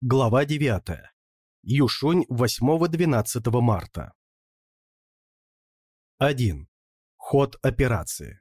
Глава 9. Юшунь 8-12 марта. 1. Ход операции.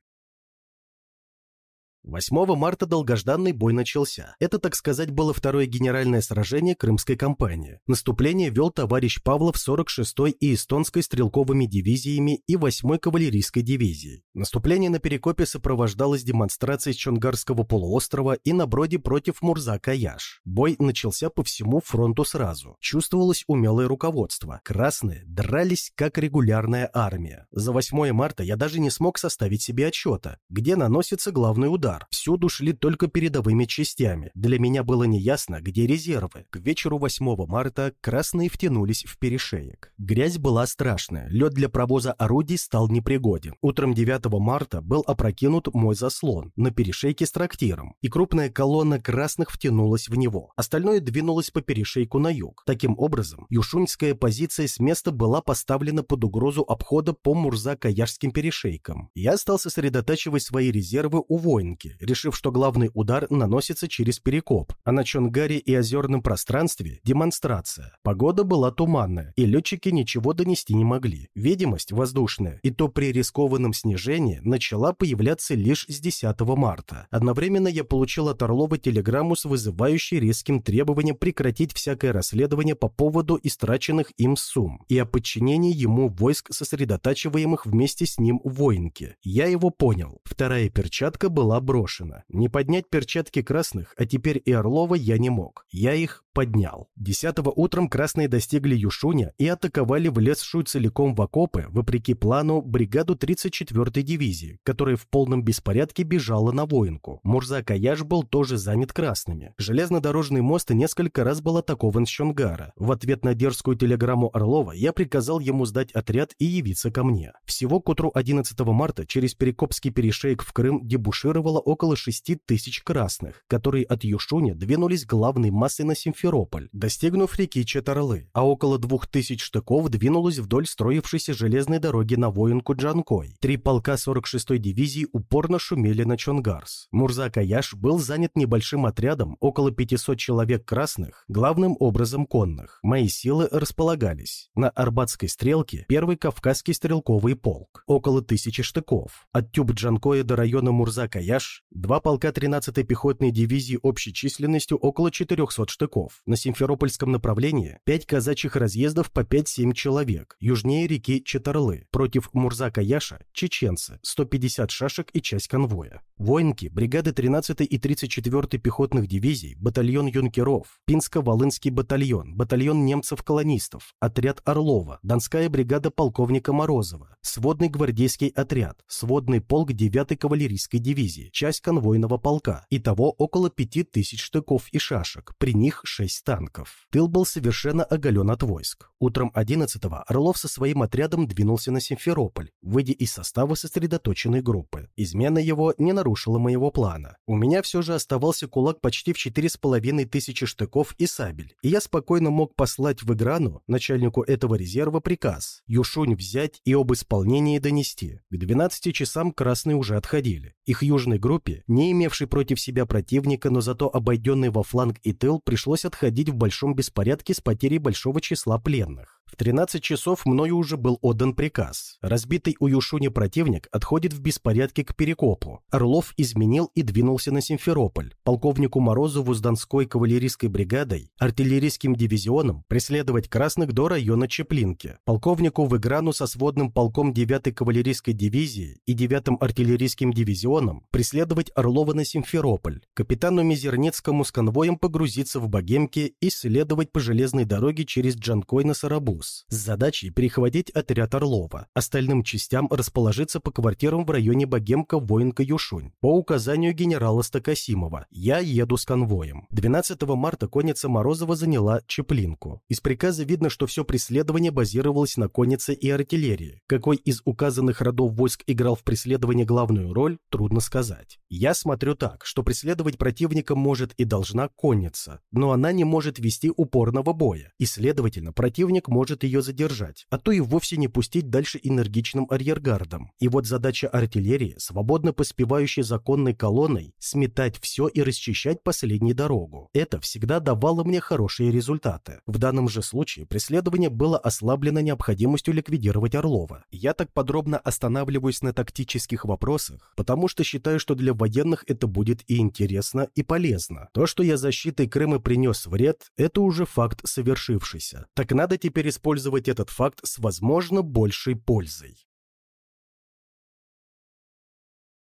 8 марта долгожданный бой начался. Это, так сказать, было второе генеральное сражение Крымской кампании. Наступление вел товарищ Павлов 46-й и эстонской стрелковыми дивизиями и 8-й кавалерийской дивизией. Наступление на Перекопе сопровождалось демонстрацией Чонгарского полуострова и на броде против Мурза-Каяш. Бой начался по всему фронту сразу. Чувствовалось умелое руководство. Красные дрались как регулярная армия. За 8 марта я даже не смог составить себе отчета, где наносится главный удар удар. Всюду шли только передовыми частями. Для меня было неясно, где резервы. К вечеру 8 марта красные втянулись в перешеек. Грязь была страшная, лед для провоза орудий стал непригоден. Утром 9 марта был опрокинут мой заслон на перешейке с трактиром, и крупная колонна красных втянулась в него. Остальное двинулось по перешейку на юг. Таким образом, юшуньская позиция с места была поставлена под угрозу обхода по Мурза-Каяшским перешейкам. Я стал сосредотачивать свои резервы у воинки, атаки, решив, что главный удар наносится через Перекоп, а на Чонгаре и озерном пространстве – демонстрация. Погода была туманная, и летчики ничего донести не могли. Видимость воздушная, и то при рискованном снижении начала появляться лишь с 10 марта. Одновременно я получил от Орлова телеграмму с вызывающей резким требованием прекратить всякое расследование по поводу истраченных им сумм и о подчинении ему войск, сосредотачиваемых вместе с ним в воинке. Я его понял. Вторая перчатка была брошено. Не поднять перчатки красных, а теперь и Орлова я не мог. Я их поднял. Десятого утром красные достигли Юшуня и атаковали влезшую целиком в окопы, вопреки плану, бригаду 34-й дивизии, которая в полном беспорядке бежала на воинку. Мурза Каяш был тоже занят красными. Железнодорожный мост несколько раз был атакован с Чонгара. В ответ на дерзкую телеграмму Орлова я приказал ему сдать отряд и явиться ко мне. Всего к утру 11 марта через Перекопский перешеек в Крым дебушировало около 6 тысяч красных, которые от Юшуня двинулись главной массой на Симферополь Симферополь, достигнув реки Четарлы, а около двух тысяч штыков двинулось вдоль строившейся железной дороги на воинку Джанкой. Три полка 46-й дивизии упорно шумели на Чонгарс. Мурза Каяш был занят небольшим отрядом, около 500 человек красных, главным образом конных. Мои силы располагались. На Арбатской стрелке первый Кавказский стрелковый полк, около тысячи штыков. От Тюб Джанкоя до района Мурза Каяш два полка 13-й пехотной дивизии общей численностью около 400 штыков на Симферопольском направлении 5 казачьих разъездов по 5-7 человек, южнее реки Четарлы, против Мурза-Каяша, чеченцы, 150 шашек и часть конвоя. Воинки, бригады 13 и 34 пехотных дивизий, батальон юнкеров, Пинско-Волынский батальон, батальон немцев-колонистов, отряд Орлова, Донская бригада полковника Морозова, сводный гвардейский отряд, сводный полк 9-й кавалерийской дивизии, часть конвойного полка. Итого около 5000 штыков и шашек, при них 6 танков. Тыл был совершенно оголен от войск. Утром 11-го Орлов со своим отрядом двинулся на Симферополь, выйдя из состава сосредоточенной группы. Измена его не нарушила моего плана. У меня все же оставался кулак почти в 4,5 тысячи штыков и сабель, и я спокойно мог послать в Играну, начальнику этого резерва, приказ Юшунь взять и об исполнении донести. К 12 часам красные уже отходили. Их южной группе, не имевшей против себя противника, но зато обойденной во фланг и тыл, пришлось отходить в большом беспорядке с потерей большого числа пленных. В 13 часов мною уже был отдан приказ. Разбитый у Юшуни противник отходит в беспорядке к Перекопу. Орлов изменил и двинулся на Симферополь. Полковнику Морозову с Донской кавалерийской бригадой, артиллерийским дивизионом преследовать красных до района Чеплинки. Полковнику Выграну со сводным полком 9-й кавалерийской дивизии и 9-м артиллерийским дивизионом преследовать Орлова на Симферополь. Капитану Мизернецкому с конвоем погрузиться в Богемке и следовать по железной дороге через Джанкой на Сарабу Беларусь с задачей перехватить отряд Орлова, остальным частям расположиться по квартирам в районе Богемка воинка Юшунь. По указанию генерала Стокосимова я еду с конвоем. 12 марта конница Морозова заняла Чеплинку. Из приказа видно, что все преследование базировалось на коннице и артиллерии. Какой из указанных родов войск играл в преследовании главную роль, трудно сказать. Я смотрю так, что преследовать противника может и должна конница, но она не может вести упорного боя, и, следовательно, противник может может ее задержать, а то и вовсе не пустить дальше энергичным арьергардом. И вот задача артиллерии, свободно поспевающей законной колонной, сметать все и расчищать последнюю дорогу. Это всегда давало мне хорошие результаты. В данном же случае преследование было ослаблено необходимостью ликвидировать Орлова. Я так подробно останавливаюсь на тактических вопросах, потому что считаю, что для военных это будет и интересно, и полезно. То, что я защитой Крыма принес вред, это уже факт совершившийся. Так надо теперь использовать этот факт с возможно большей пользой.